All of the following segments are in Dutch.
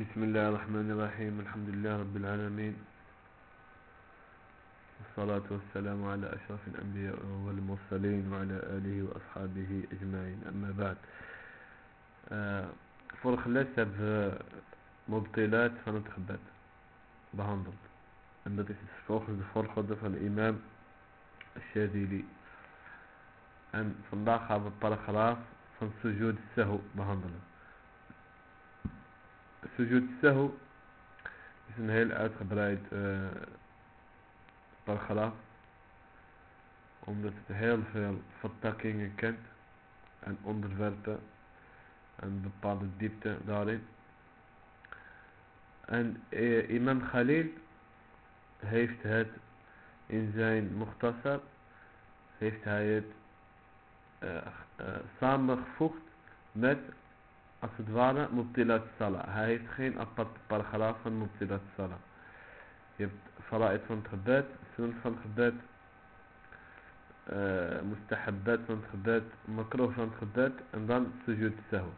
بسم الله الرحمن الرحيم الحمد لله رب العالمين والصلاة والسلام على أشرف الأنبياء والمرسلين وعلى آله وأصحابه أجمعين أما بعد فرخ لسه مبطلات فنتخبت بهندل عندما تستخرج الفرخ ضف الإمام الشاذلي أن صلاحها بالطرق راس فنسجود السهو بهندل sujud sahu is een heel uitgebreid uh, omdat het heel veel vertakkingen kent en onderwerpen en bepaalde diepte daarin. En uh, imam Khalil heeft het in zijn muhtasar heeft hij het uh, samengevoegd met als het ware Mubtilat Salah. Hij heeft geen aparte paragraaf van Mubtilat Salah. Je hebt fara'id van het gebed, sunnah van het gebed, uh, mustahabbat van het gebed, makroh van het gebed en dan sujud sahu.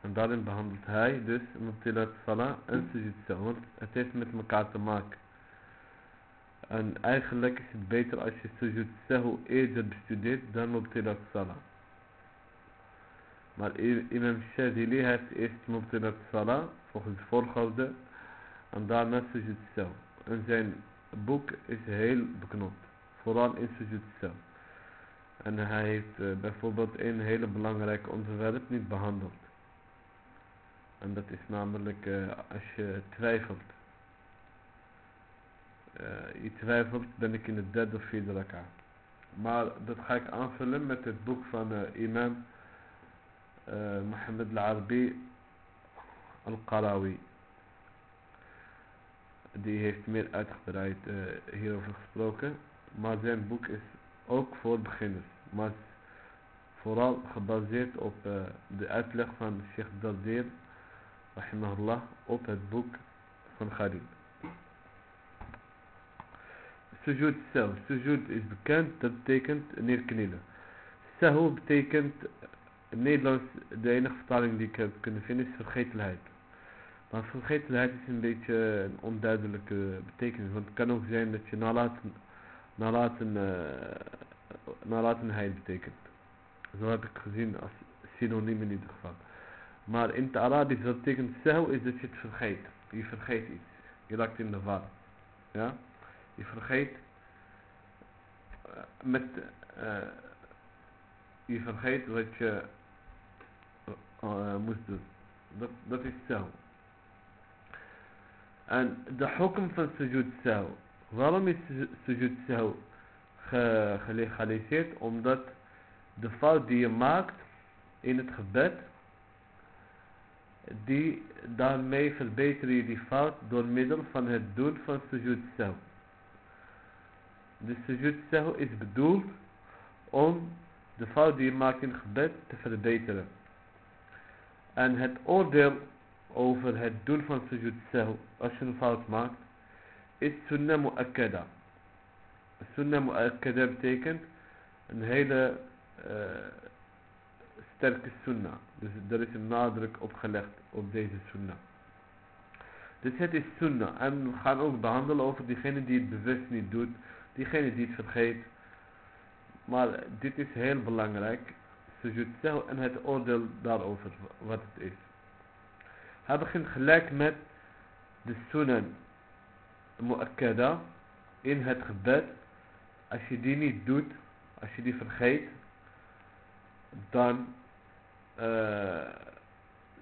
En daarin behandelt hij dus Mubtilat Salah en sujud sahu. Want het heeft met elkaar te maken. En eigenlijk is het beter als je sujud sahu eerder bestudeert dan Mubtilat Salah. Maar imam Shadili heeft eerst Mubtilat Salah volgens de volgorde en daarna sujud sahu. En zijn boek is heel beknopt. Vooral in sujud. En hij heeft uh, bijvoorbeeld een hele belangrijk onderwerp niet behandeld. En dat is namelijk uh, als je twijfelt. Uh, je twijfelt ben ik in de derde of vierde raka. Maar dat ga ik aanvullen met het boek van imam Mohammed al-Arabi al-Qarawi. Die heeft meer uitgebreid uh, hierover gesproken. Maar zijn boek is ook voor beginners. Maar vooral gebaseerd op uh, de uitleg van Sheikh Dardir, rahimahullah, op het boek van Khalil. Sujud zelf. Sujud is bekend, dat betekent neerknielen. Sahu betekent in Nederlands, de enige vertaling die ik heb kunnen vinden is vergetelheid. Maar vergetelheid is een beetje een onduidelijke betekenis. Want het kan ook zijn dat je nalaten, nalaten, uh, nalatenheid betekent. Zo heb ik gezien als synoniem in ieder geval. Maar in het Arabisch wat betekent sahu is dat je het vergeet. Je vergeet iets. Je raakt in de war. Ja? Je vergeet uh, met... Uh, je vergeet wat je moest doen. Dat, dat is zo. En de hukum van sujud sahu. Waarom is sujud sahu ge, gelegaliseerd? Omdat de fout die je maakt in het gebed, die, daarmee verbeter je die fout door middel van het doen van sujud sahu. De sujud sahu is bedoeld om de fout die je maakt in het gebed te verbeteren. En het oordeel over het doen van sujud sahu, als je een fout maakt, is sunnah mu'akkada. Sunnah mu'akkada betekent een hele uh, sterke sunnah. Dus er is een nadruk op gelegd op deze sunnah. Dus het is sunnah. En we gaan ook behandelen over diegene die het bewust niet doet. Diegene die het vergeet. Maar dit is heel belangrijk. Sujud en het oordeel daarover. Wat het is. Hij begint gelijk met de sunan mu'akkada in het gebed. Als je die niet doet, als je die vergeet, dan, uh,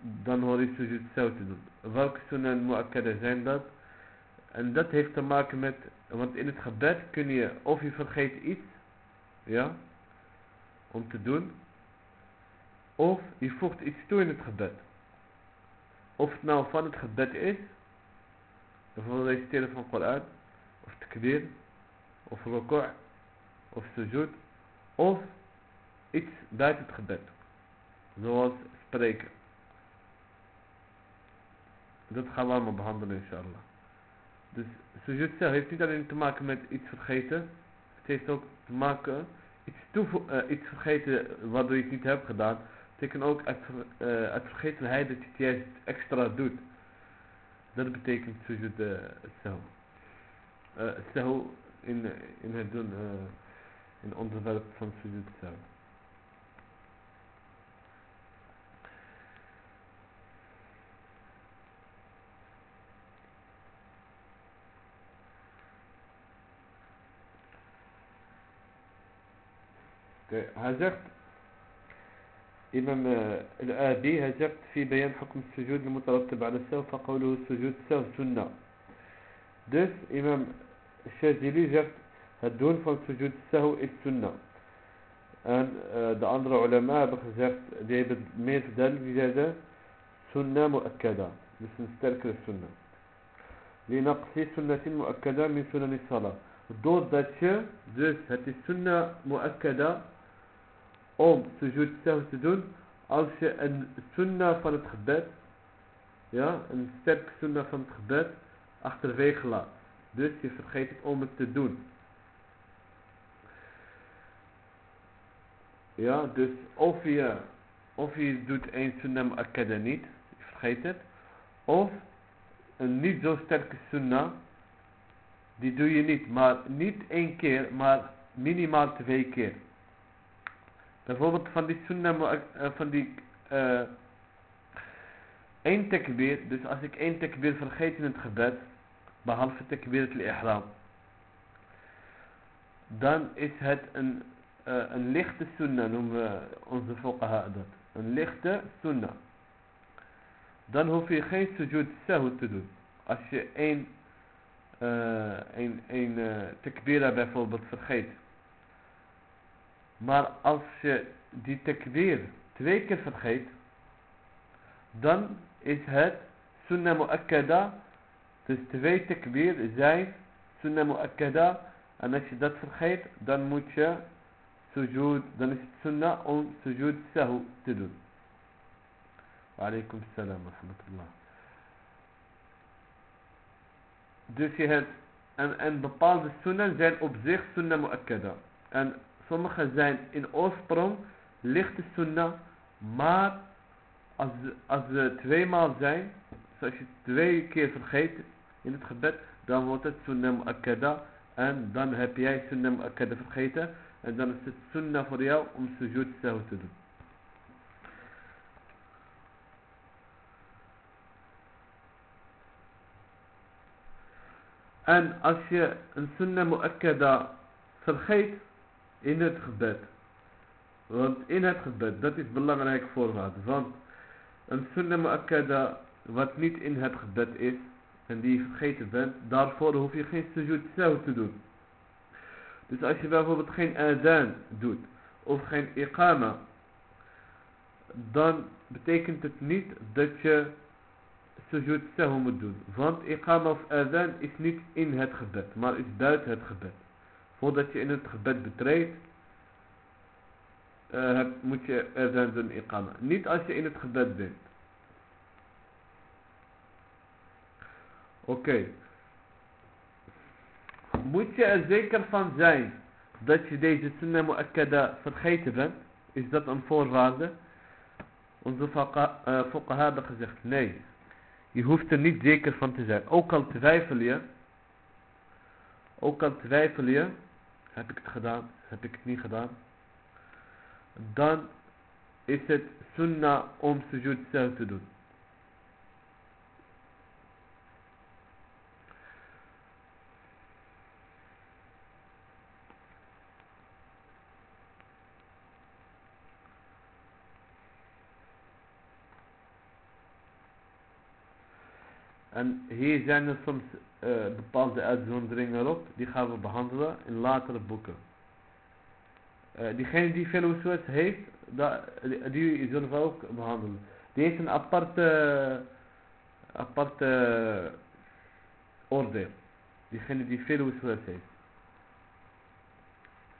dan hoor je sujud sahu te doen. Welke sunan mu'akkada zijn dat? En dat heeft te maken met, want in het gebed kun je, of je vergeet iets, ja, om te doen, of je voegt iets toe in het gebed. Of het nou van het gebed is, bijvoorbeeld reciteren van Koran, of takbir, of ruku' of sujud, of iets buiten het gebed. Zoals spreken. Dat gaan we allemaal behandelen inshallah. Dus sujud heeft niet alleen te maken met iets vergeten. Het heeft ook te maken iets, uh, iets vergeten waardoor je het niet hebt gedaan. Betekent ook uit, uh, uit vergetelheid dat je het juist extra doet. Dat betekent sujud uh, sahu. Uh, sahu in, in het doen, uh, in onderwerp van sujud sahu. hij zegt إمام آه، الآبي هجرت في بيان حكم السجود المترتب على السهو فقوله السجود سهو سنة. دس إمام الشاذلي جبت هدون فالسجود السهو السنة. أن ده أنظر علماء بخزرت ديبت ميت دل بجادة سنة مؤكدة بس نسترك السنة لنقص سنة مؤكدة من سنن الصلاة. دور داتش دس هاتي السنة مؤكدة om sujud sahu te doen als je een sunnah van het gebed, ja, een sterke sunnah van het gebed achterwege laat. Dus je vergeet het om het te doen. Ja, dus of je, of je doet een sunnah mu'akkada niet, je vergeet het, of een niet zo sterke sunnah, die doe je niet, maar niet één keer, maar minimaal twee keer. Bijvoorbeeld van die sunnah, uh, van die uh, één takbir. Dus als ik één takbir vergeet in het gebed, behalve takbir al-ihram. Dan is het een, een lichte sunnah, noemen we onze fuqaha dat. Een lichte sunnah. Dan hoef je geen sujud sahu te doen. Als je één, uh, één, takbira bijvoorbeeld vergeet. Maar als je die takbir twee keer vergeet, dan is het sunnah mu'akkada. Dus twee takbir zijn sunnah mu'akkada. En als je dat vergeet, dan moet je sujud, dan is het sunnah om sujud sahu te doen. Wa alaikum salam wa rahmatullah. Dus je hebt, en, en bepaalde sunnah zijn op zich sunnah mu'akkada. En Sommige zijn in oorsprong lichte sunnah, maar als, als ze tweemaal zijn, zoals je twee keer vergeet in het gebed, dan wordt het sunnah mu'akkada en dan heb jij sunnah mu'akkada vergeten en dan is het sunnah voor jou om sujud sahu te doen. En als je een sunnah mu'akkada vergeet, in het gebed. Want in het gebed, dat is belangrijk voorwaarde. Want een sunnah mu'akkada wat niet in het gebed is, en die je vergeten bent, daarvoor hoef je geen sujud zelf te doen. Dus als je bijvoorbeeld geen adhan doet, of geen iqama, dan betekent het niet dat je sujud sahu moet doen. Want iqama of adhan is niet in het gebed, maar is buiten het gebed voordat je in het gebed betreedt, uh, moet je er zijn zijn iqama. Niet als je in het gebed bent. Oké. Moet je er zeker van zijn dat je deze sunnah mu'akkada vergeten bent? Is dat een voorwaarde? Onze fuqaha uh, hebben gezegd nee. Je hoeft er niet zeker van te zijn. Ook al twijfel je. Ook al twijfel je heb ik het gedaan? Heb ik het niet gedaan? Dan is het sunnah om sujud zelf te doen. En hier zijn er soms uh, bepaalde uitzonderingen op. Die gaan we behandelen in latere boeken. Uh, diegene die veel waswas heeft, die, die zullen we ook behandelen. Die heeft een aparte, aparte oordeel. Diegene die veel waswas heeft.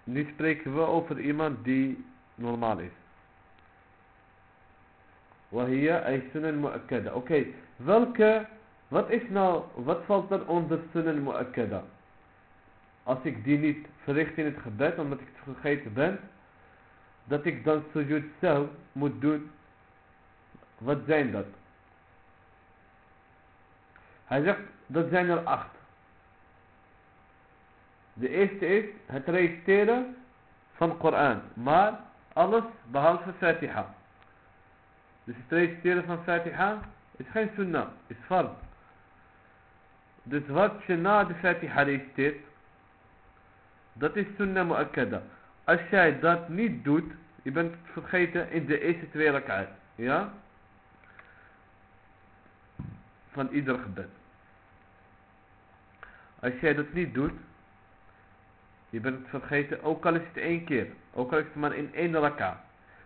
Nu spreken we over iemand die normaal is. وهي أي سنن مؤكدة. Oké, okay. welke wat is nou, wat valt dan onder sunan mu'akkada? Als ik die niet verricht in het gebed, omdat ik het vergeten ben, dat ik dan sujud sahu moet doen. Wat zijn dat? Hij zegt, dat zijn er acht. De eerste is het reciteren van Koran. Maar alles behalve Fatiha. Dus het reciteren van Fatiha is geen sunnah, is fard. Dus wat je na de Fatiha reciteert, dat is sunnah mu'akkada. Als jij dat niet doet, je bent het vergeten in de eerste twee rak'at. Ja? Van ieder gebed. Als jij dat niet doet, je bent het vergeten, ook al is het één keer. Ook al is het maar in één raka.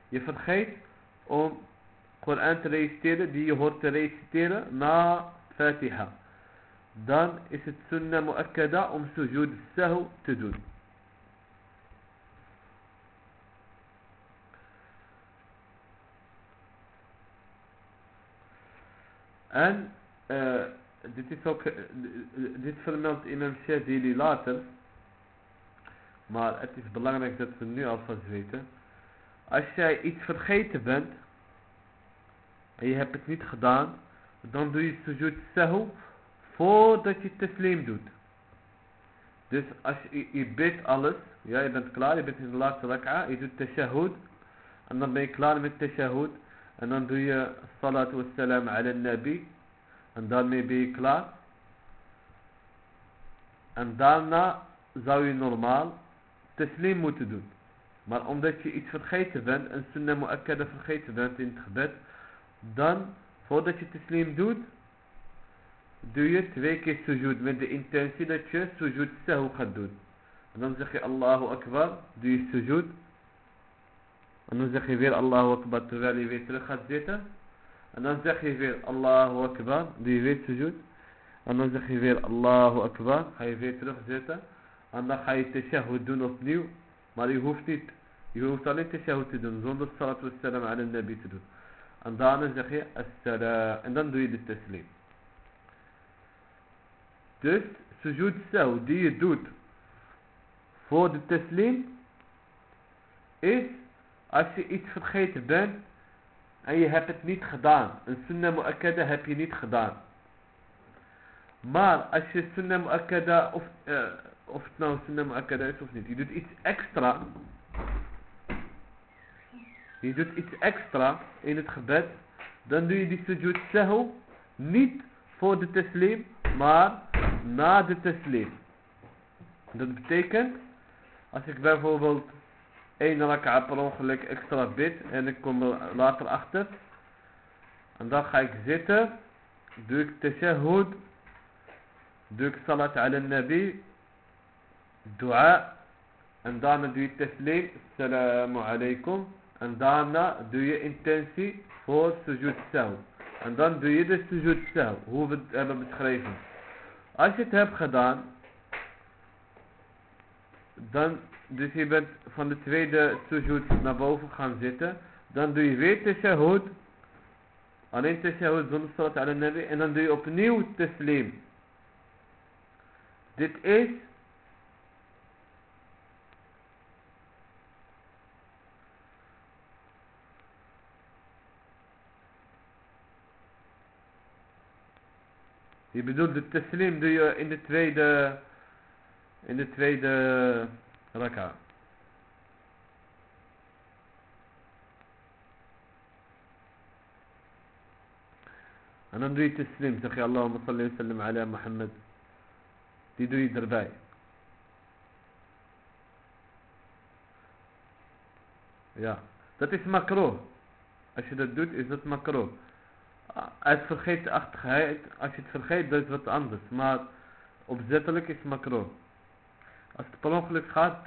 Je vergeet om Koran te reciteren die je hoort te reciteren na Fatiha. Dan is het sunnah mu'akkada om sujud sahu te doen. En uh, dit is ook, uh, dit vermeldt imam Shadili later. Maar het is belangrijk dat we nu alvast weten. Als jij iets vergeten bent. En je hebt het niet gedaan. Dan doe je sujud sahu. Voordat je teslim doet. Dus als je, je bidt alles. Ja je bent klaar. Je bent in de laatste rak'a. Je doet tashahud. En dan ben je klaar met tashahud. En dan doe je salatu wassalam ala nabi. En daarmee ben je klaar. En daarna zou je normaal teslim moeten doen. Maar omdat je iets vergeten bent, een sunnah mu'akkada vergeten bent in het gebed, dan, voordat je teslim doet, doe je twee keer sujud met de intentie dat je sujud sahu gaat doen. En dan zeg je Allahu Akbar, doe je sujud. En dan zeg je weer Allahu Akbar terwijl je weer terug gaat zitten. En dan zeg je weer Allahu Akbar, doe je weer sujud. En dan zeg je weer Allahu Akbar, ga je weer terug zitten. En dan ga je tashahud doen opnieuw. Maar je hoeft niet. Je hoeft alleen tashahud te doen. Zonder salatu wassalam ala nabi te doen. En daarna zeg je assalam. En dan doe je de taslim. Dus sujud sahu die je doet voor de taslim. Is als je iets vergeten bent. En je hebt het niet gedaan. Een sunnah mu'akkada heb je niet gedaan. Maar als je sunnah mu'akkada of... Uh, of het nou sunnah mu'akkada is of niet. Je doet iets extra. Je doet iets extra in het gebed. Dan doe je die sujud niet voor de teslim, maar na de teslim. Dat betekent, als ik bijvoorbeeld één rak'a per ongeluk extra bid en ik kom er later achter. En dan ga ik zitten, doe ik tashahud, doe ik salat ala nabi, dua en daarna doe je taslim, salamu alaikum. En daarna doe je intentie voor sujud sahu. En dan doe je de sujud sahu, hoe we het hebben beschreven. Als je het hebt gedaan, dan, dus je bent van de tweede sujud naar boven gaan zitten, dan doe je weer tashahud, alleen tashahud zonder salat ala nabi, en dan doe je opnieuw taslim. Dit is Je bedoelt de teslim doe je in de tweede, in de tweede raka. En dan doe je teslim, zeg je Allahumma salli wa ala Muhammad. Die doe je erbij. Ja, dat is makro. Als je dat doet, is dat makro uit vergeetachtigheid, als je het vergeet, dat is wat anders. Maar opzettelijk is macro. Als het per ongeluk gaat,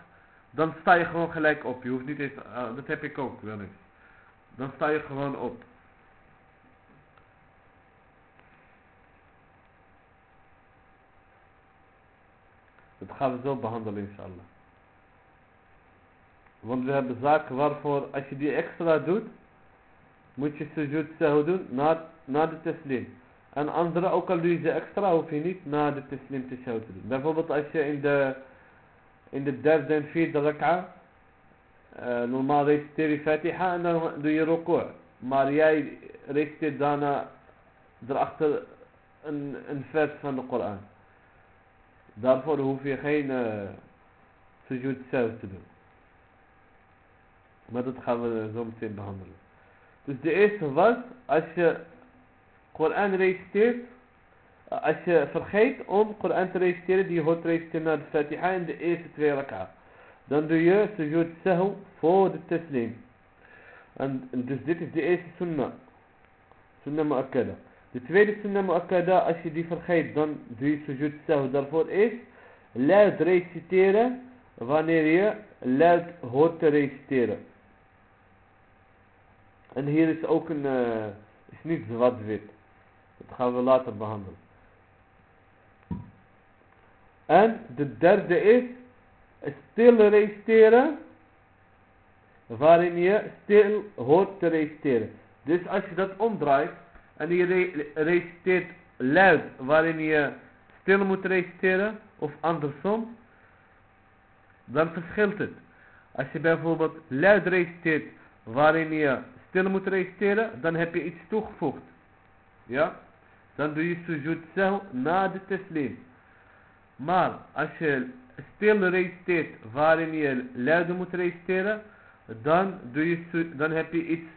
dan sta je gewoon gelijk op. Je hoeft niet eens, uh, dat heb ik ook wel eens. Dan sta je gewoon op. Dat gaan we zo behandelen inshallah. Want we hebben zaken waarvoor, als je die extra doet, moet je sujud sahu doen na na de teslim. En andere, ook al doe je ze extra, hoef je niet na de teslim te doen. Bijvoorbeeld als je in de, in de derde en vierde rak'a eh, normaal reciteer je Fatiha en dan doe je ruku'. Maar jij reciteert daarna erachter een, een vers van de Koran. Daarvoor hoef je geen uh, sujud zelf te doen. Maar dat gaan we zo meteen behandelen. Dus de eerste was, als je Koran reciteert, als je vergeet om Koran te reciteren, die hoort te reciteren naar de Fatiha in de eerste twee rak'a. Dan doe je sujud sahu voor de taslim. En, dus dit is de eerste sunnah. Sunnah mu'akkada. De tweede sunnah mu'akkada, als je die vergeet, dan doe je sujud sahu. Daarvoor is luid reciteren wanneer je luid hoort te reciteren. En hier is ook een, uh, is niet zwart-wit. Dat gaan we later behandelen. En de derde is stil reciteren waarin je stil hoort te reciteren. Dus als je dat omdraait en je reciteert luid waarin je stil moet reciteren of andersom, dan verschilt het. Als je bijvoorbeeld luid reciteert waarin je stil moet reciteren, dan heb je iets toegevoegd. Ja? Dan doe je sujud zelf na de taslim. Maar als je stil reciteert waarin je luid moet reciteren, dan, doe je, dan heb je iets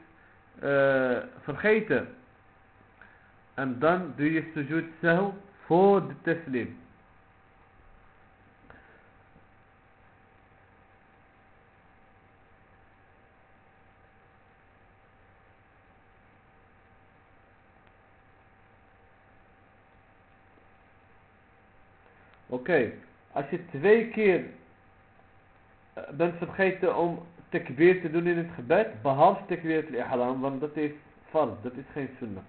uh, vergeten. En dan doe je sujud zelf voor de taslim. Okay. als je twee keer eh, bent vergeten om tekbir te doen in het gebed, behalve tekbir al-ihram, want dat is fard, dat is geen sunnah.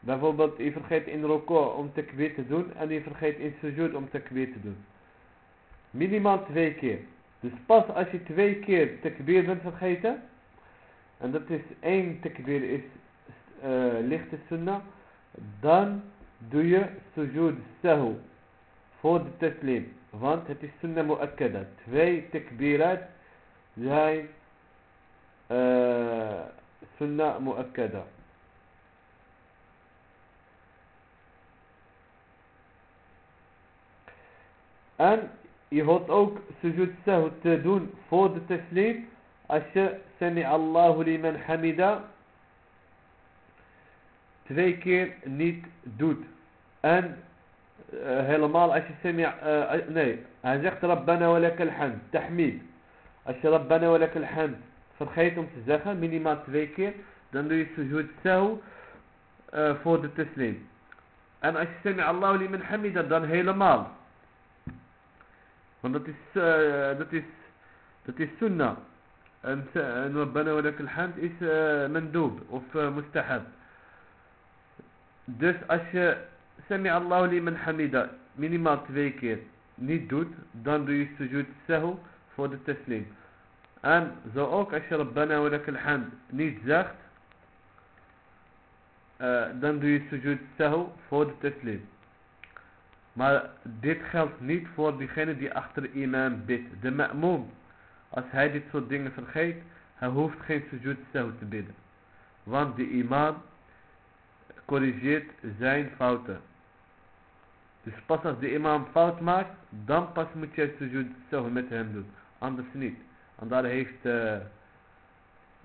Bijvoorbeeld, je vergeet in roko om tekbir te doen en je vergeet in sujud om tekbir te doen. Minimaal twee keer. Dus pas als je twee keer tekbir bent vergeten, en dat is één tekbir is uh, lichte sunnah, dan doe je sujud sahu voor de taslim. Want het is sunnah mu'akkada. Twee tekbirat zijn uh, sunnah mu'akkada. En je hoort ook sujud sahu te doen voor de taslim. Als je sami Allahu liman hamida twee keer niet doet. En uh, هي المال اشي سمع ني عزقت ربنا ولك الحمد تحميد. اشي ربنا ولك الحمد. فرخيتم تزاخا ميني ما تذيكي دندو يسجود ساو آه، فود التسليم. ام اشي سمع الله لمن حمد دان هي المال ونطيس آه، دتيس دتيس سنة. أن ربنا ولك الحمد اس آه، مندوب وف مستحب. دس اشي Sami Allahu liman hamida minimaal twee keer niet doet, dan doe je sujud sahu voor de taslim. En zo ook als je Rabbana wa lakal hamd niet zegt, uh, dan doe je sujud sahu voor de taslim. Maar dit geldt niet voor diegene die achter imam bidt. De ma'moom, als hij dit soort dingen vergeet, hij hoeft geen sujud sahu te bidden. Want de imam corrigeert zijn fouten. Dus pas als de imam fout maakt, dan pas moet je sujud sahu met hem doen. Anders niet. En daar heeft, uh,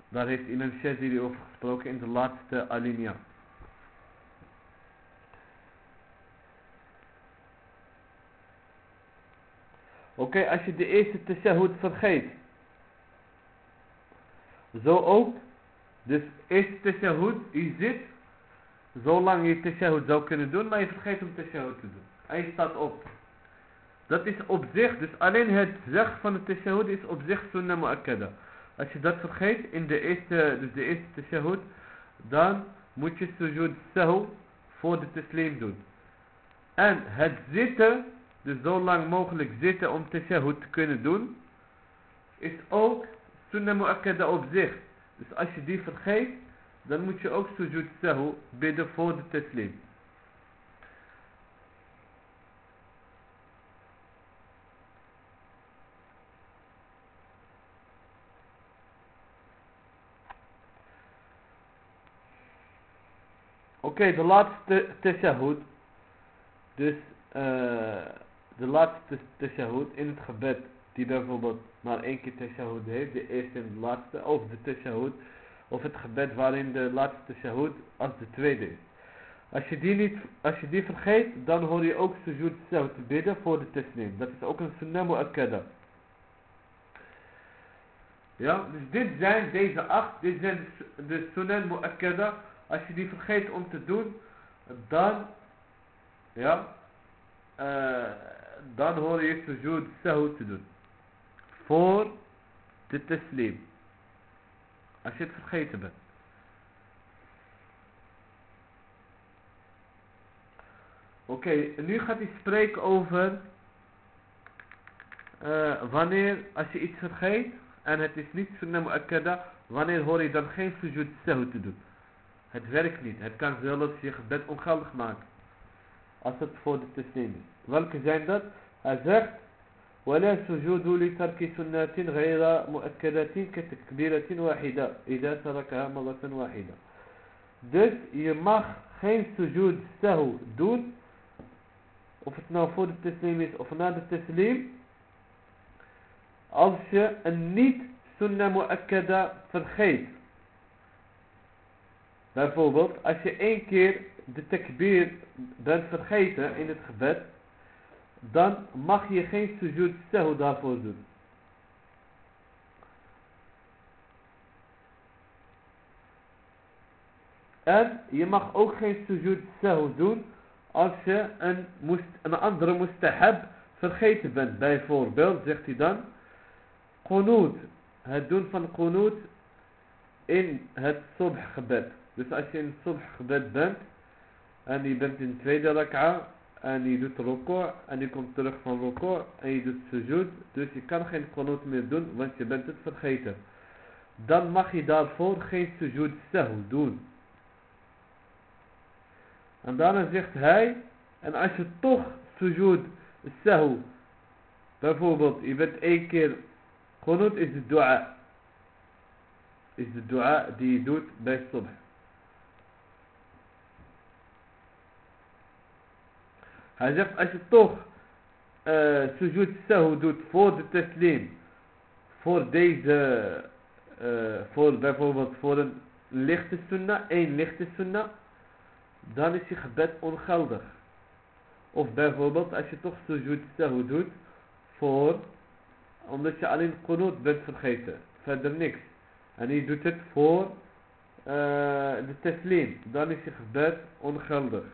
daar heeft imam Shazili over gesproken in de laatste alinea. Oké, als je de eerste tashahud vergeet. Zo ook. Dus eerste tashahud, je zit. Zolang je tashahud zou kunnen doen, maar je vergeet om tashahud te doen. Hij staat op. Dat is op zich, dus alleen het zeg van de tashahud is op zich sunnah mu'akkada. Als je dat vergeet in de eerste, dus de eerste tashahud, dan moet je sujud sahu voor de taslim doen. En het zitten, dus zo lang mogelijk zitten om tashahud te kunnen doen, is ook sunnah mu'akkada op zich. Dus als je die vergeet, dan moet je ook sujud sahu bidden voor de taslim. Oké, de laatste tashahud. Dus uh, de laatste tashahud in het gebed. Die bijvoorbeeld maar één keer tashahud heeft. De eerste en de laatste. Of de tashahud. Of het gebed waarin de laatste tashahud als de tweede is. Als je die, niet, als je die vergeet, dan hoor je ook sujud zelf te bidden voor de taslim. Dat is ook een sunnah mu'akkada. Ja, dus dit zijn deze acht, dit zijn de sunnah mu'akkada. Als je die vergeet om te doen, dan, ja, uh, dan hoor je sujud sahu te doen. Voor de taslim. Als je het vergeten bent. Oké, nu gaat hij spreken over uh, wanneer, als je iets vergeet en het is niet sunnah mu'akkada, wanneer hoor je dan geen sujud sahu te doen. Het werkt niet, het kan zelfs je gebed ongeldig maken. Als het voor de taslim is. Welke zijn dat? Hij zegt, ولا سجود لترك سنة غير مؤكدة كتكبيرة واحدة إذا تركها مرة واحدة. Dus je mag geen sujud sahu doen of het nou voor de teslim is of na de teslim, als je een niet sunnah mu'akkada vergeet. Bijvoorbeeld, als je één keer de takbir bent vergeten in het gebed, dan mag je geen sujud sahu daarvoor doen. En je mag ook geen sujud sahu doen als je een, een andere mustahab vergeten bent. Bijvoorbeeld zegt hij dan, qunut, het doen van qunut in het subh gebed. Dus als je in het subh gebed bent en je bent in de tweede rak'a en je doet ruku' en je komt terug van ruku' en je doet sujud. Dus je kan geen qunut meer doen want je bent het vergeten. Dan mag je daarvoor geen sujud sahu doen. En daarna zegt hij, en als je toch sujud sahu, bijvoorbeeld, je bent één keer, qunut is de dua. Is de dua die je doet bij subh. Hij zegt, als je toch uh, sujud sahu doet voor de taslim, voor deze, uh, voor bijvoorbeeld voor een lichte sunnah, één lichte sunnah, dan is je gebed ongeldig. Of bijvoorbeeld als je toch sujud sahu doet voor, omdat je alleen qunut bent vergeten. Verder niks. En je doet het voor uh, de teslim. Dan is je gebed ongeldig.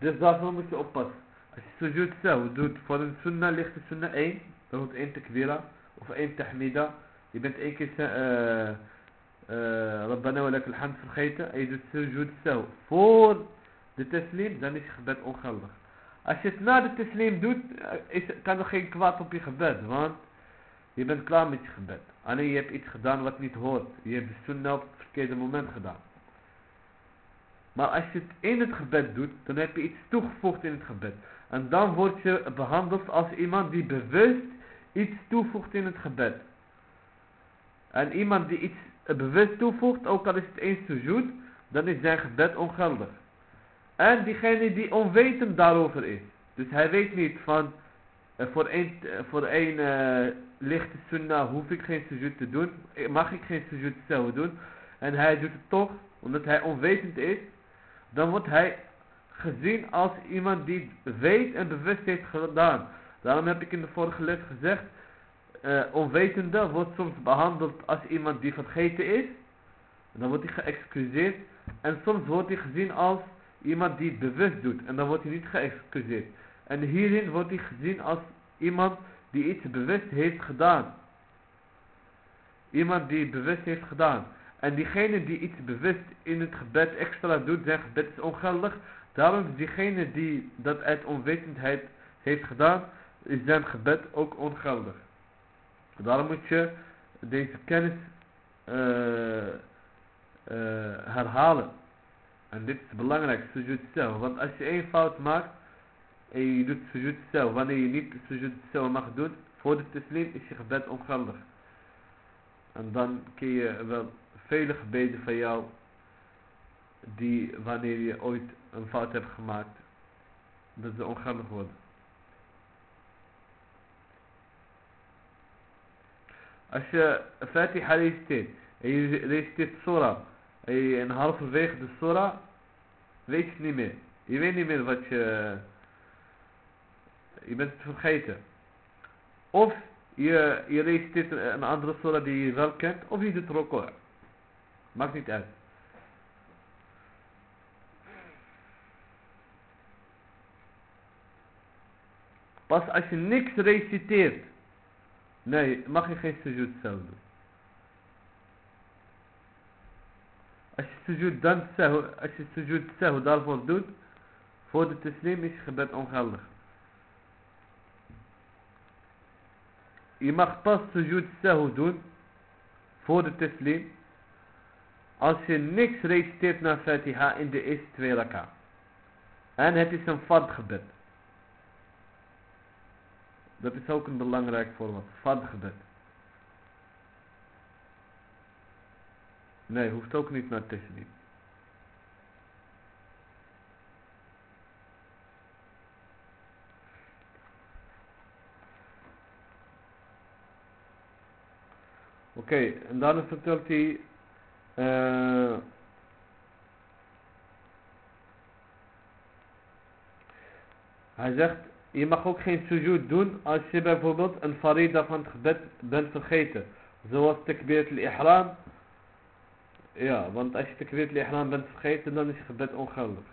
Dus daarvoor moet je oppassen. Als je sujud sahu doet voor een sunnah, lichte sunnah 1, bijvoorbeeld 1 takbira, of één tahmida. Je bent één keer uh, uh, Rabbana wa lakal hamd vergeten en je doet sujud sahu voor de teslim, dan is je gebed ongeldig. Als je het na de teslim doet, is, kan er geen kwaad op je gebed, want je bent klaar met je gebed. Alleen je hebt iets gedaan wat niet hoort. Je hebt de sunnah op het verkeerde moment gedaan. Maar als je het in het gebed doet, dan heb je iets toegevoegd in het gebed. En dan word je behandeld als iemand die bewust iets toevoegt in het gebed. En iemand die iets bewust toevoegt, ook al is het eens sujud, dan is zijn gebed ongeldig. En diegene die onwetend daarover is. Dus hij weet niet van, uh, voor één, één uh, lichte sunnah hoef ik geen sujud te doen. Mag ik geen sujud zelf doen. En hij doet het toch, omdat hij onwetend is. Dan wordt hij gezien als iemand die weet en bewust heeft gedaan. Daarom heb ik in de vorige les gezegd, uh, onwetende wordt soms behandeld als iemand die vergeten is. Dan wordt hij geëxcuseerd. En soms wordt hij gezien als iemand die het bewust doet. En dan wordt hij niet geëxcuseerd. En hierin wordt hij gezien als iemand die iets bewust heeft gedaan. Iemand die bewust heeft gedaan. En diegene die iets bewust in het gebed extra doet, zijn gebed is ongeldig. Daarom is diegene die dat uit onwetendheid heeft gedaan, is zijn gebed ook ongeldig. Daarom moet je deze kennis uh, herhalen. En dit is belangrijk, sujud zelf. Want als je één fout maakt en je doet sujud zelf, wanneer je niet sujud zelf mag doen, voor de teslim is je gebed ongeldig. En dan kun je wel vele gebeden van jou, die wanneer je ooit een fout hebt gemaakt, dat ze ongeldig worden. Als je Fatiha reciteert en je reciteert Surah en je in halverwege de Surah weet je het niet meer. Je weet niet meer wat je... Je bent het vergeten. Of je, je reciteert een andere Surah die je wel kent of je doet roko. Maakt niet uit. Pas als je niks reciteert Nee, mag je geen sujud zelf doen. Als je sujud dan sahu, als je sujud sahu daarvoor doet, voor de teslim is je gebed ongeldig. Je mag pas sujud sahu doen, voor de teslim, als je niks reciteert naar Fatiha in de eerste twee raka. En het is een fard gebed. Dat is ook een belangrijk voorbeeld. Fadgebed. Nee, hoeft ook niet naar Tishri. Oké, en dan vertelt hij... Uh, hij zegt je mag ook geen sujud doen als je bijvoorbeeld een farida van het gebed bent vergeten. Zoals takbirat al-ihram. Ja, want als je takbirat al-ihram bent vergeten, dan is je gebed ongeldig.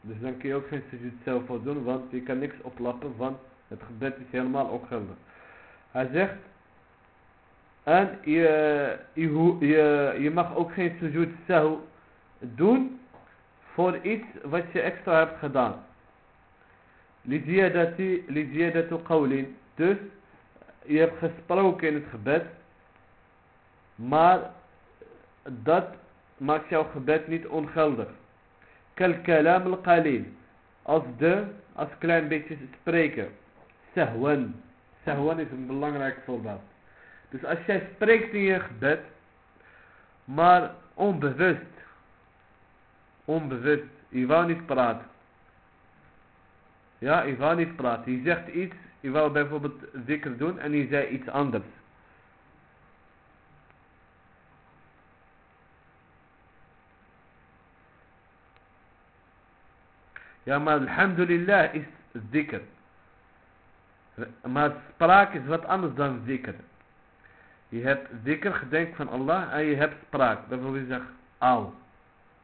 Dus dan kun je ook geen sujud zelf voor doen, want je kan niks oplappen, want het gebed is helemaal ongeldig. Hij zegt, en je, je, je, je mag ook geen sujud zelf doen voor iets wat je extra hebt gedaan. Liziadatu qawlin. Dus je hebt gesproken in het gebed. Maar dat maakt jouw gebed niet ongeldig. Kal kalam al qalil. Als de, als klein beetje spreken. Sahwan. Sahwan is een belangrijk voorbeeld. Dus als jij spreekt in je gebed. Maar onbewust. Onbewust. Je wou niet praten. Ja, je wou niet praten. Je zegt iets, je wou bijvoorbeeld zeker doen en je zei iets anders. Ja, maar alhamdulillah is zikr. Maar spraak is wat anders dan zikr. Je hebt zikr, gedenk van Allah, en je hebt spraak. Bijvoorbeeld je zegt al.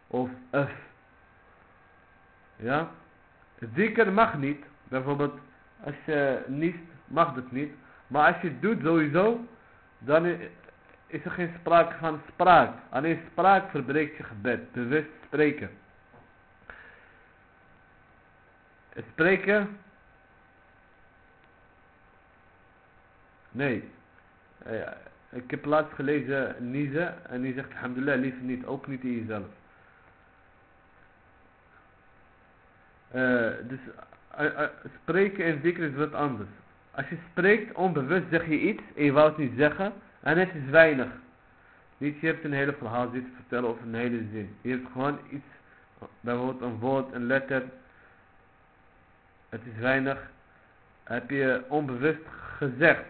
Of uf. Ja. Zikr mag niet. Bijvoorbeeld, als je niest, mag dat niet. Maar als je het doet sowieso, dan is er geen sprake van spraak. Alleen spraak verbreekt je gebed. Bewust spreken. Het spreken. Nee. Eh, ik heb laatst gelezen niezen. En die zegt, alhamdulillah, liever niet. Ook niet in jezelf. Uh, dus uh, spreken en zikr is wat anders. Als je spreekt onbewust zeg je iets en je wou het niet zeggen en het is weinig. Niet je hebt een hele verhaal zitten vertellen of een hele zin. Je hebt gewoon iets, bijvoorbeeld een woord, een letter. Het is weinig. Heb je onbewust gezegd.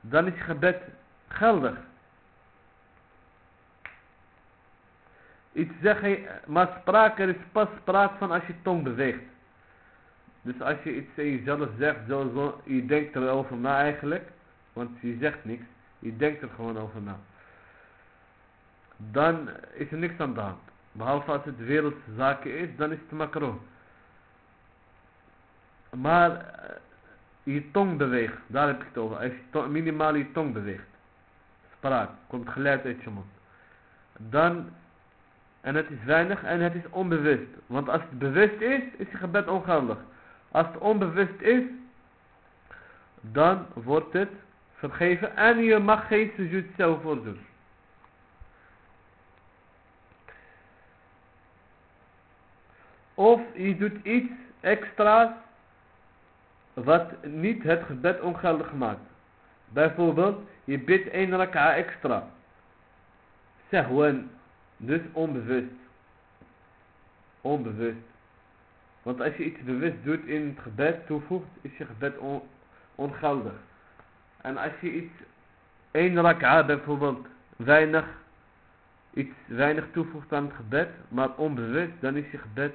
Dan is je gebed geldig. Iets zeggen, maar sprake is pas sprake van als je tong beweegt. Dus als je iets in jezelf zegt, zo, je denkt erover na eigenlijk. Want je zegt niks, je denkt er gewoon over na. Dan is er niks aan de hand. Behalve als het wereldse zaken is, dan is het makro. Maar eh, je tong beweegt, daar heb ik het over. Als je minimaal je tong beweegt. Spraak, komt geluid uit je mond. Dan en het is weinig en het is onbewust. Want als het bewust is, is je gebed ongeldig. Als het onbewust is, dan wordt het vergeven en je mag geen sujud zelf voor doen. Of je doet iets extra's wat niet het gebed ongeldig maakt. Bijvoorbeeld, je bidt één raka extra. Sehwan, dus onbewust. Onbewust. Want als je iets bewust doet in het gebed toevoegt, is je gebed ongeldig. En als je iets, één raka bijvoorbeeld, weinig, iets weinig toevoegt aan het gebed, maar onbewust, dan is je gebed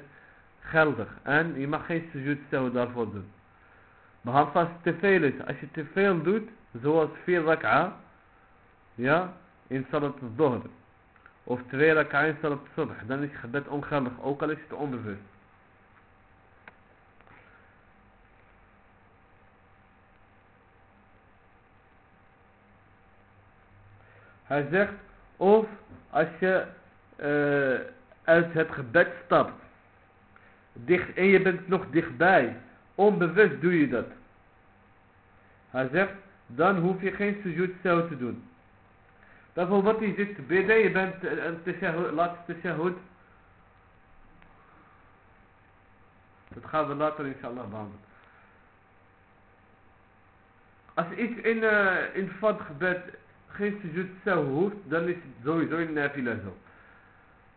geldig. En je mag geen sujud daarvoor doen. Behalve als het te veel is. Als je te veel doet, zoals vier rak'a, ja, in salat al Of twee rak'a in salat al Dan is je gebed ongeldig, ook al is het onbewust. Hij zegt, of als je uh, uit het gebed stapt, dicht, en je bent nog dichtbij, onbewust doe je dat. Hij zegt, dan hoef je geen sujud zo te doen. Bijvoorbeeld je zit te bidden, je bent een laatste tashahud. Dat gaan we later inshallah behandelen. Als iets in, uh, in gebed geen sujud zo hoeft, dan is het sowieso in nafila zo.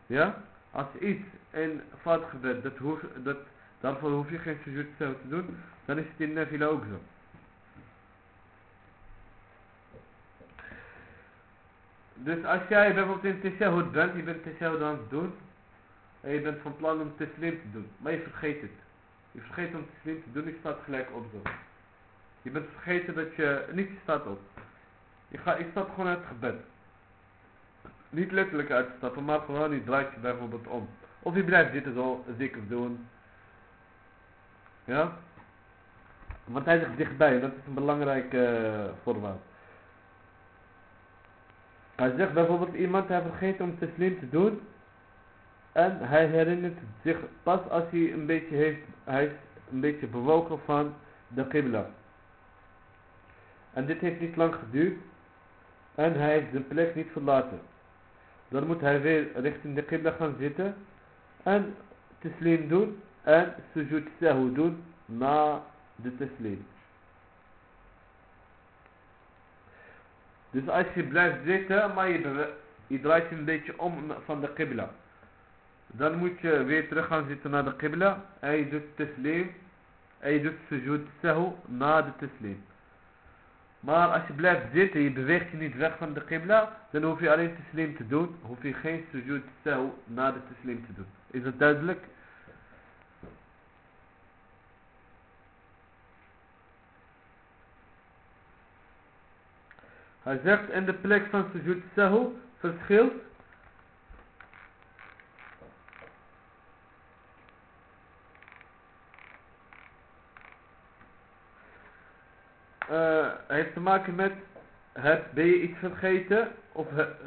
Ja? Als iets in gebed, dat hoeft, dat, daarvoor hoef je geen sujud zo te doen, dan is het in nafila ook zo. Dus als jij bijvoorbeeld in tashahud bent, je bent tashahud aan het doen. En je bent van plan om slim te doen. Maar je vergeet het. Je vergeet om slim te doen, je staat gelijk op zo. Je bent vergeten dat je, niet staat op. Je, gaat, je staat gewoon uit het gebed. Niet letterlijk uitstappen, maar gewoon je draait je bijvoorbeeld om. Of je blijft zitten zo, zeker doen. Ja? Want hij zegt dichtbij, dat is een belangrijk uh, voorwaarde. Hij zegt bijvoorbeeld iemand hij vergeet om te slim te doen. En hij herinnert zich pas als hij een beetje heeft, hij een beetje bewogen van de qibla. En dit heeft niet lang geduurd. En hij heeft de plek niet verlaten. Dan moet hij weer richting de qibla gaan zitten. En teslim doen. En sujud sahu doen na de teslim. Dus als je blijft zitten, maar je, draait een beetje om van de qibla. Dan moet je weer terug gaan zitten naar de qibla. En je doet teslim. En je doet sujud sahu na de teslim. Maar als je blijft zitten, je beweegt je niet weg van de qibla, dan hoef je alleen teslim te doen. Hoef je geen sujud sahu na de teslim te doen. Is dat duidelijk? Hij zegt in de plek van sujud sahu verschilt uh, heeft te maken met heb, ben je iets vergeten of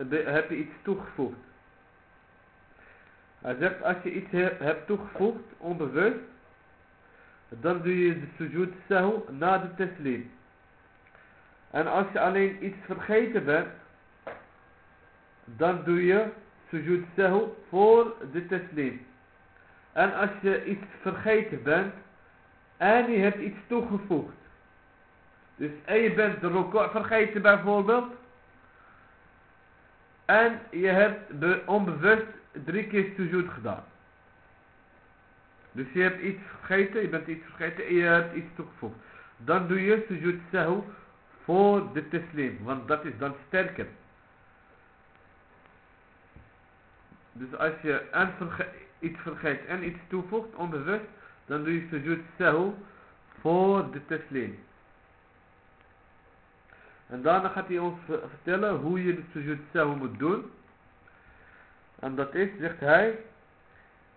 heb je iets toegevoegd. Hij zegt als je iets hebt toegevoegd onbewust dan doe je de sujud sahu na de teslim. En als je alleen iets vergeten bent, dan doe je sujud sahu voor de teslim. En als je iets vergeten bent en je hebt iets toegevoegd. Dus en je bent de record vergeten bijvoorbeeld. En je hebt onbewust drie keer sujud gedaan. Dus je hebt iets vergeten, je bent iets vergeten en je hebt iets toegevoegd. Dan doe je sujud sahu voor de teslim, want dat is dan sterker. Dus als je en iets vergeet en iets toevoegt, onbewust, dan doe je sujud sahu voor de teslim. En daarna gaat hij ons vertellen hoe je de sujud sahu moet doen. En dat is, zegt hij,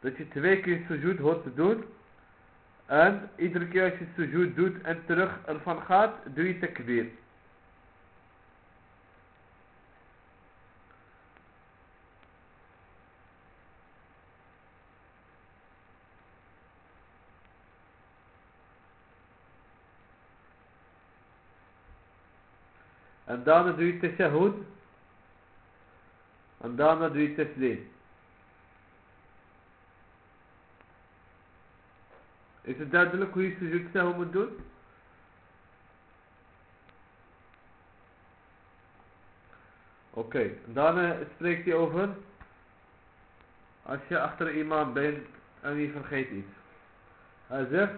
dat je twee keer sujud hoort te doen. En iedere keer als je sujud doet en terug ervan gaat, doe je takbir. En daarna doe je tashahud. En daarna doe je taslim. Is het duidelijk hoe je sujud zou moet doen? Oké, dan daarna spreekt hij over als je achter iemand bent en je vergeet iets. Hij zegt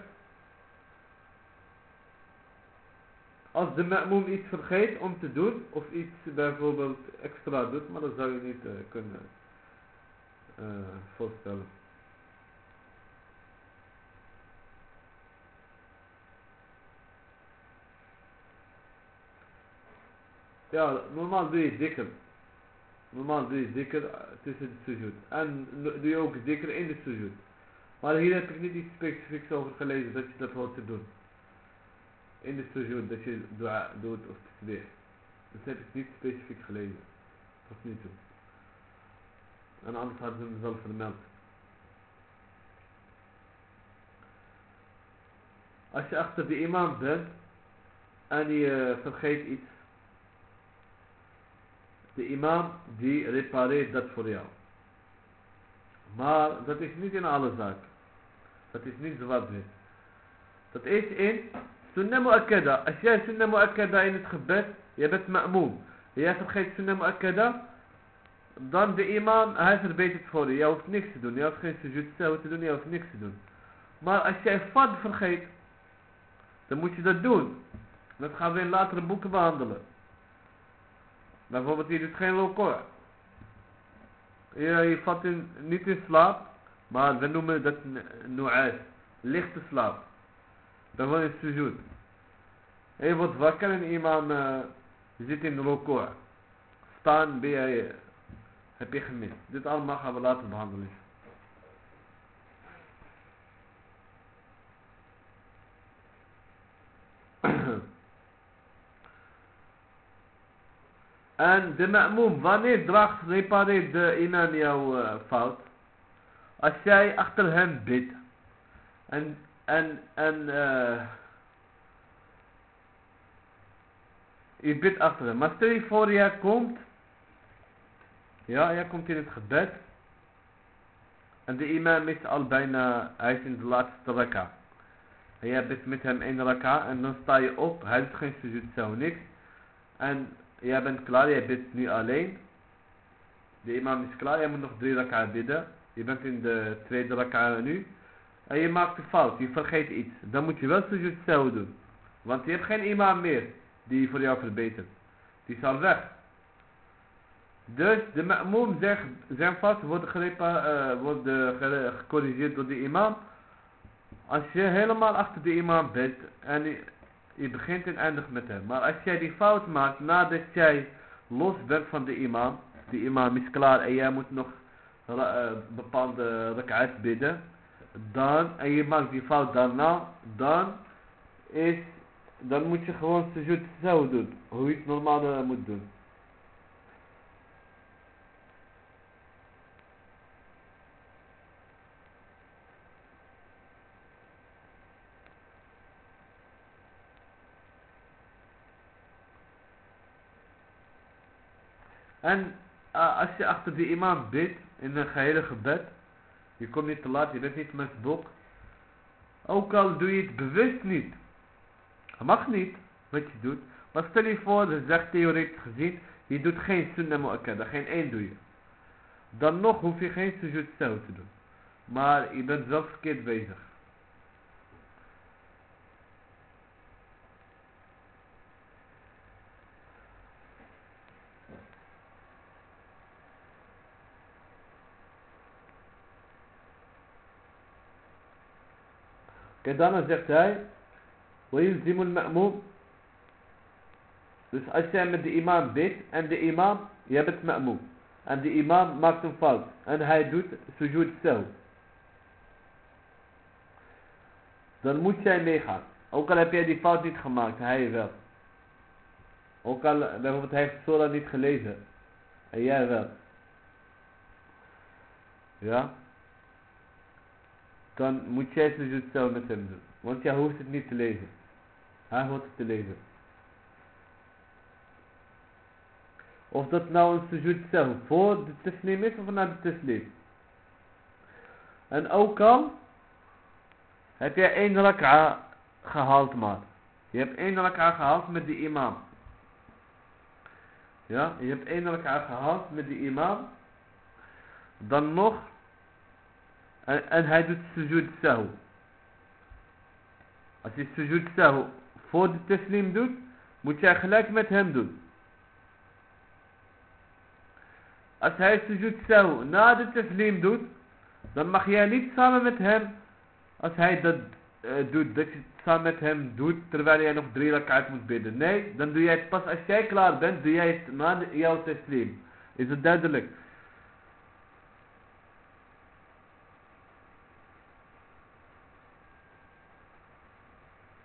als de ma'moem iets vergeet om te doen of iets bijvoorbeeld extra doet, maar dat zou je niet eh, kunnen eh, voorstellen. Ja, normaal doe je dikker. Normaal doe je dikker tussen de sujud. En doe je ook dikker in de sujud. Maar hier heb ik niet iets specifieks over gelezen dat je dat hoort te doen. In de sujud, dat je dua doet of tasbih. Dat heb ik niet specifiek gelezen. Tot nu toe. En anders hadden ze hem zelf vermeld. Als je achter de imam bent en je vergeet iets de imam die repareert dat voor jou. Maar dat is niet in alle zaken. Dat is niet zwart-wit. Dat is in sunnah mu'akkada. Als jij sunnah mu'akkada in het gebed, je bent ma'moom. Jij vergeet sunnah mu'akkada, dan de imam, hij verbetert voor je. Je hoeft niks te doen. Je hoeft geen sujud te doen. Je hoeft niks te doen. Maar als jij fad vergeet, dan moet je dat doen. Dat gaan we in latere boeken behandelen. Bijvoorbeeld, je doet geen lokor. Je, je valt niet in slaap, maar we noemen dat nu'as. Lichte slaap. Bijvoorbeeld in sujud. En je wordt wakker en iemand uh, zit in lokor. Staan ben je, heb je gemist. Dit allemaal gaan we later behandelen. En de ma'moom, wanneer draagt, repareert de imam jouw uh, fout? Als jij achter hem bidt. En, en, en, uh, je bidt achter hem. Maar stel je voor, jij komt. Ja, jij komt in het gebed. En de imam is al bijna, hij is in de laatste raka. En jij bidt met hem in raka en dan sta je op. Hij doet geen sujud, zo niks. En jij bent klaar, jij bidt nu alleen. De imam is klaar, jij moet nog drie raka'a bidden. Je bent in de tweede raka'a nu. En je maakt een fout, je vergeet iets. Dan moet je wel sujud zo doen. Want je hebt geen imam meer die voor jou verbetert. Die is al weg. Dus de ma'moom zegt, zijn fout wordt, uh, wordt uh, gecorrigeerd door de imam. Als je helemaal achter de imam bent en je begint en eindigt met hem. Maar als jij die fout maakt nadat jij los bent van de imam. De imam is klaar en jij moet nog uh, bepaalde rak'at bidden. Dan, en je maakt die fout daarna. Dan is, dan moet je gewoon zo doen. Hoe je het normaal uh, moet doen. En uh, als je achter de imam bidt in een gehele gebed. Je komt niet te laat, je bent niet met boek. Ook al doe je het bewust niet. Het mag niet wat je doet. Maar stel je voor, dat zegt theoretisch gezien. Je doet geen sunnah mu'akkada, geen één doe je. Dan nog hoef je geen sujud zelf te doen. Maar je bent zelf verkeerd bezig. Kijk, daarna zegt hij, وَيُلْزِمُ الْمَأْمُوم Dus als jij met de imam bidt en de imam, jij bent ma'moom. En de imam maakt een fout. En hij doet sujud zelf. Dan moet jij meegaan. Ook al heb jij die fout niet gemaakt, hij wel. Ook al bijvoorbeeld hij heeft Surah niet gelezen. En jij wel. Ja dan moet jij sujud zelf met hem doen. Want jij hoeft het niet te lezen. Hij hoort het te lezen. Of dat nou een sujud zelf voor de teslim is of na de teslim. En ook al heb jij één rak'a gehaald maar. Je hebt één rak'a gehaald met de imam. Ja, je hebt één elkaar gehad met die imam. Dan nog. En, hij doet sujud sahu. Als je sujud sahu voor de teslim doet, moet jij gelijk met hem doen. Als hij sujud sahu na de teslim doet, dan mag jij niet samen met hem, als hij dat uh, doet, dat je het samen met hem doet, terwijl jij nog drie rak'at moet bidden. Nee, dan doe jij het pas als jij klaar bent, doe jij het na jouw teslim. Is het duidelijk?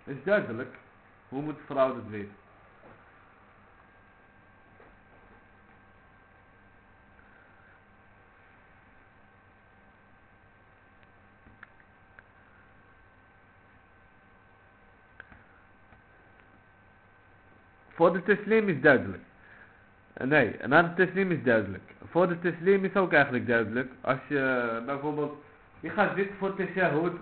Is duidelijk? Hoe dat weten? Voor de teslim is duidelijk. Nee, na de teslim is duidelijk. Voor de teslim is ook eigenlijk duidelijk. Als je bijvoorbeeld, je gaat dit voor tashahud.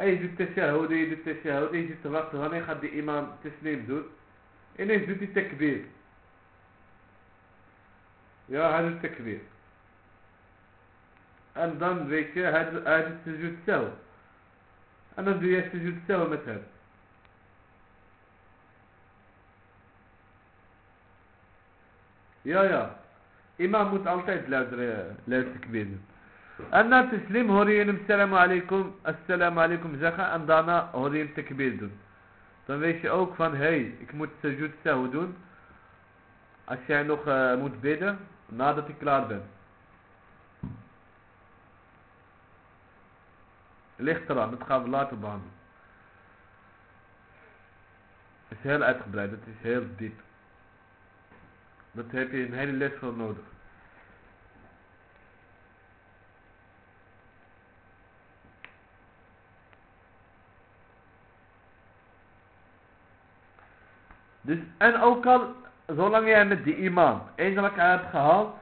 En je doet tashahud, je doet tashahud, je zit te wachten wanneer gaat die imam teslim doen. Ineens doet hij takbir. Ja, hij doet takbir. En dan weet je, hij, hij doet sujud zelf. En dan doe je sujud zelf met hem. Ja, ja. Imam moet altijd luisteren, luisteren En na teslim hem assalamu alaikum, assalamu alaikum zeggen en daarna hem takbir doen. Dan weet je ook van, hey, ik moet sajud sahu doen. Als jij nog uh, moet bidden, nadat ik klaar ben. Ligt eraan, dat gaan we later behandelen. Het is heel uitgebreid, het is heel diep. Dat heb je een hele les voor nodig. Dus, en ook al, zolang jij met die imam eindelijk hebt gehaald,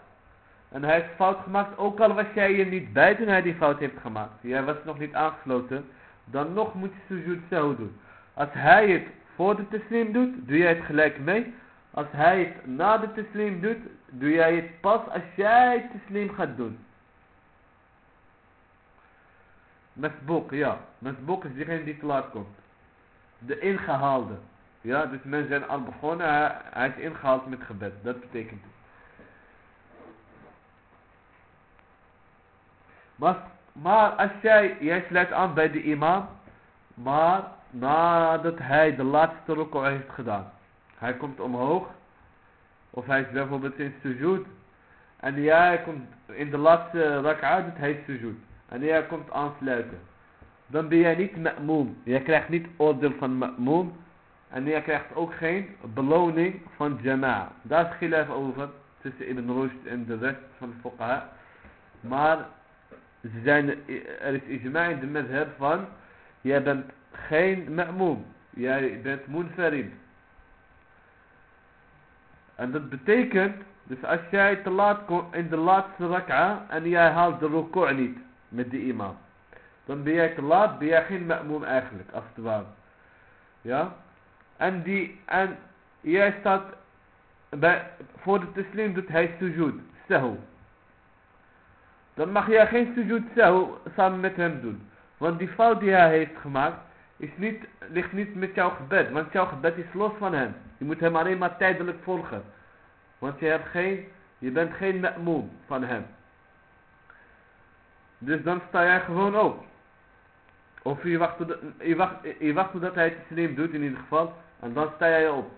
en hij heeft fout gemaakt, ook al was jij je niet bij toen hij die fout heeft gemaakt, jij was nog niet aangesloten, dan nog moet je sujud zo doen. Als hij het voor de teslim doet, doe jij het gelijk mee. Als hij het na de teslim doet, doe jij het pas als jij het teslim gaat doen. Mesbok, ja. Mesbok is diegene die te laat komt. De ingehaalde. Ja, dus mensen zijn al begonnen, hij, is ingehaald met gebed. Dat betekent het. Maar, als jij, jij sluit aan bij de imam, maar nadat hij de laatste rukkel heeft gedaan. Hij komt omhoog. Of hij is bijvoorbeeld in sujud. En jij komt in de laatste rak'a doet hij sujud. En jij komt aansluiten. Dan ben jij niet ma'moom. Jij krijgt niet oordeel van ma'moom. En jij krijgt ook geen beloning van jama'a. Daar is over. Tussen Ibn Rushd en de rest van de fuqaha. Maar ze zijn, er is ijma in de madhab van. Jij bent geen ma'moom. Jij bent munfarid. En dat betekent, dus als jij te laat komt in de laatste rak'a en jij haalt de ruku' niet met die imam. Dan ben jij te laat, ben jij geen ma'moom eigenlijk, als het. Ja? En die, en jij staat, bij, voor de teslim doet hij sujud, sahu. Dan mag jij geen sujud sahu samen met hem doen. Want die fout die hij heeft gemaakt, is niet, ligt niet met jouw gebed. Want jouw gebed is los van hem. Je moet hem alleen maar tijdelijk volgen. Want je, hebt geen, je bent geen ma'moom van hem. Dus dan sta jij gewoon op. Of je wacht, je wacht, je wacht hij het slim doet in ieder geval. En dan sta jij op.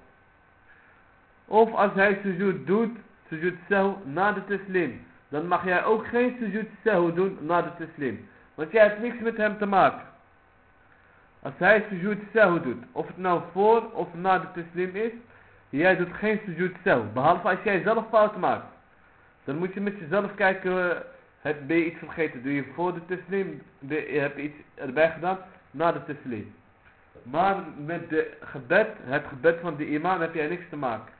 Of als hij sujud doet, sujud sahu na de teslim. Dan mag jij ook geen sujud sahu doen na de teslim. Want jij hebt niks met hem te maken. Als hij sujud sahu doet, of het nou voor of na de teslim is, jij doet geen sujud zelf. Behalve als jij zelf fout maakt. Dan moet je met jezelf kijken, eh, heb, je iets vergeten? Doe je voor de teslim, heb je iets erbij gedaan? Na de teslim. Maar met de gebed, het gebed van de imam heb jij niks te maken.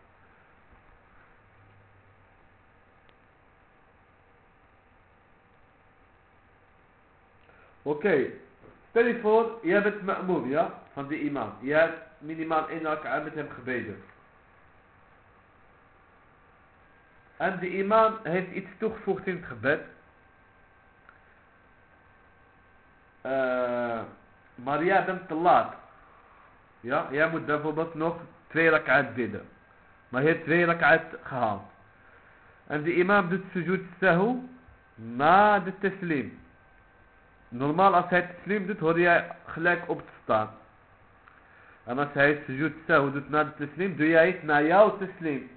Oké, Stel je voor, jij bent ma'moom, ja, van die imam. Je hebt minimaal één rak'a met hem gebeden. En de imam heeft iets toegevoegd in het gebed. Uh, maar jij bent te laat. Ja, jij moet bijvoorbeeld nog twee rak'at bidden. Maar je hebt twee rak'at gehaald. En de imam doet sujud sahu na de teslim. Normaal als hij teslim doet, hoor jij gelijk op te staan. En als hij sujud sahu doet na de teslim, doe jij het na jouw teslim.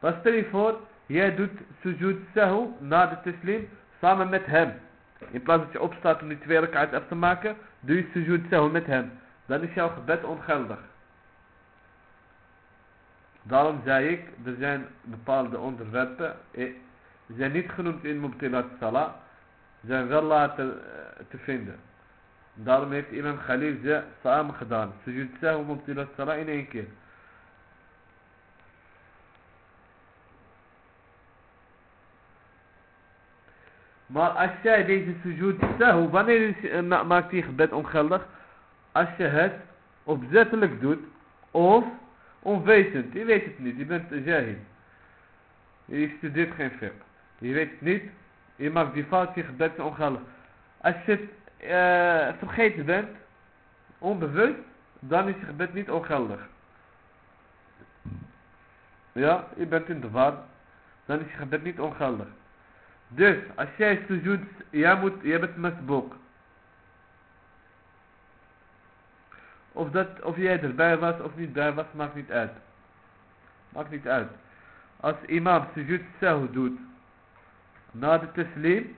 Maar stel je voor, jij doet sujud sahu na de teslim samen met hem. In plaats dat je opstaat om die twee rak'at af te maken, doe je sujud sahu met hem. Dan is jouw gebed ongeldig. Daarom zei ik, er zijn bepaalde onderwerpen, eh, ze zijn niet genoemd in Mubtilat Salah, zijn wel later uh, te vinden. Daarom heeft imam Khalil ze samen gedaan. Sujud Sahw Mubtilat Salah in één keer. Maar als jij deze sujud Sahw, wanneer uh, maakt die gebed ongeldig? Als je het opzettelijk doet, of onwetend. Je weet het niet, je bent jahil. Je studeert geen fiqh. Je weet het niet, je maakt die fout, je gebed ongeldig. Als je het uh, vergeten bent, onbewust, dan is je gebed niet ongeldig. Ja, je bent in de war, dan is je gebed niet ongeldig. Dus, als jij sujud, jij, moet, jij bent mesboek. Of, dat, of jij erbij was of niet bij was, maakt niet uit. Maakt niet uit. Als imam sujud sahu doet, na de teslim,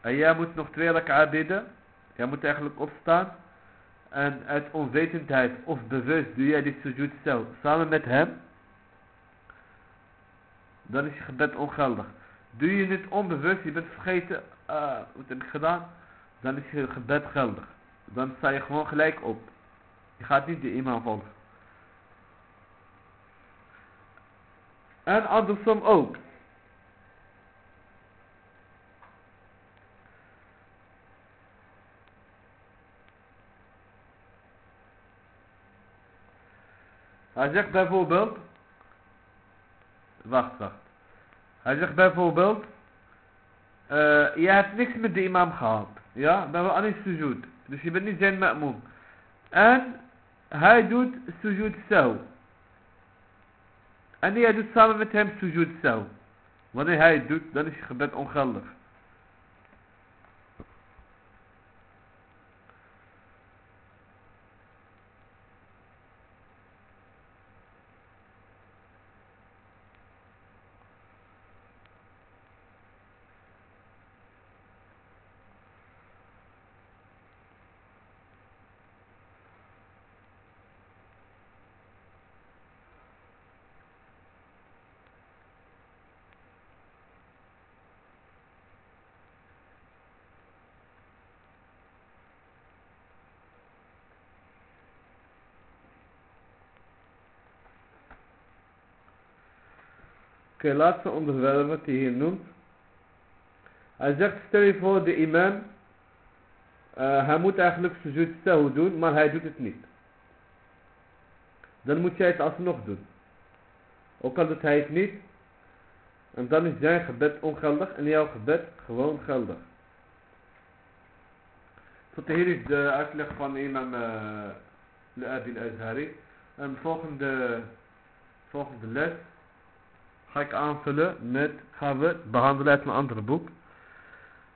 en jij moet nog twee rak'a bidden, jij moet eigenlijk opstaan, en uit onwetendheid of bewust doe jij die sujud sahu samen met hem, dan is je gebed ongeldig. Doe je het onbewust, je bent vergeten, uh, wat heb ik gedaan, dan is je gebed geldig. Dan sta je gewoon gelijk op. Je gaat niet de imam volgen. En andersom ook. Hij zegt bijvoorbeeld. Wacht, wacht. Hij zegt bijvoorbeeld. Uh, je hebt niks met de imam gehad. Ja, bij een sujud. Dus je bent niet zijn ma'moom. En hij doet sujud saw. En jij doet samen met hem sujud saw. Wanneer hij het doet, dan is je gebed ongeldig. Oké, laatste onderwerp hij hier noemt. Hij zegt, stel je voor de imam, uh, hij moet eigenlijk sujud sahu doen, maar hij doet het niet. Dan moet jij het alsnog doen. Ook al doet hij het niet, en dan is zijn gebed ongeldig en jouw gebed gewoon geldig. Tot hier is de uitleg van imam uh, Abi al-Azhari. En volgende, volgende les ga ik aanvullen met, gaan we behandelen uit een ander boek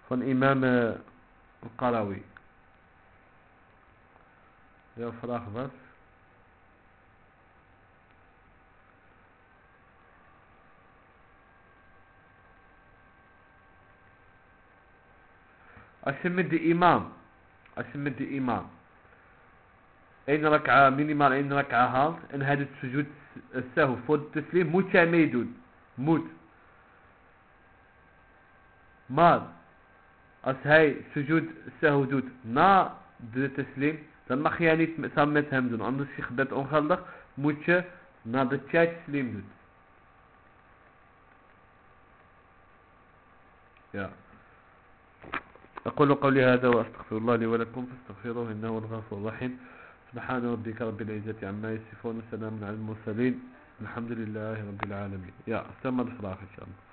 van imam uh, Qarawi. Jouw vraag was? Als je met de imam, als je met de imam, één rak'a, minimaal één rak'a haalt en hij doet sujud sahu voor de teslim, moet jij meedoen موت ماض. أسهي سجود سهودود. نا دو تسليم. لما خيانيت سمت همدون أنو الشيخ أون خلق. موتش نا دتشا تسليم دود. يا. أقول قولي هذا وأستغفر الله لي ولكم. فاستغفروه إنه الغفور الرحيم. سبحان ربك رب العزة عما يصفون. وسلام على المرسلين. Alhamdulillah Rabbil Alamin. Ja, stel maar de vraag inshallah.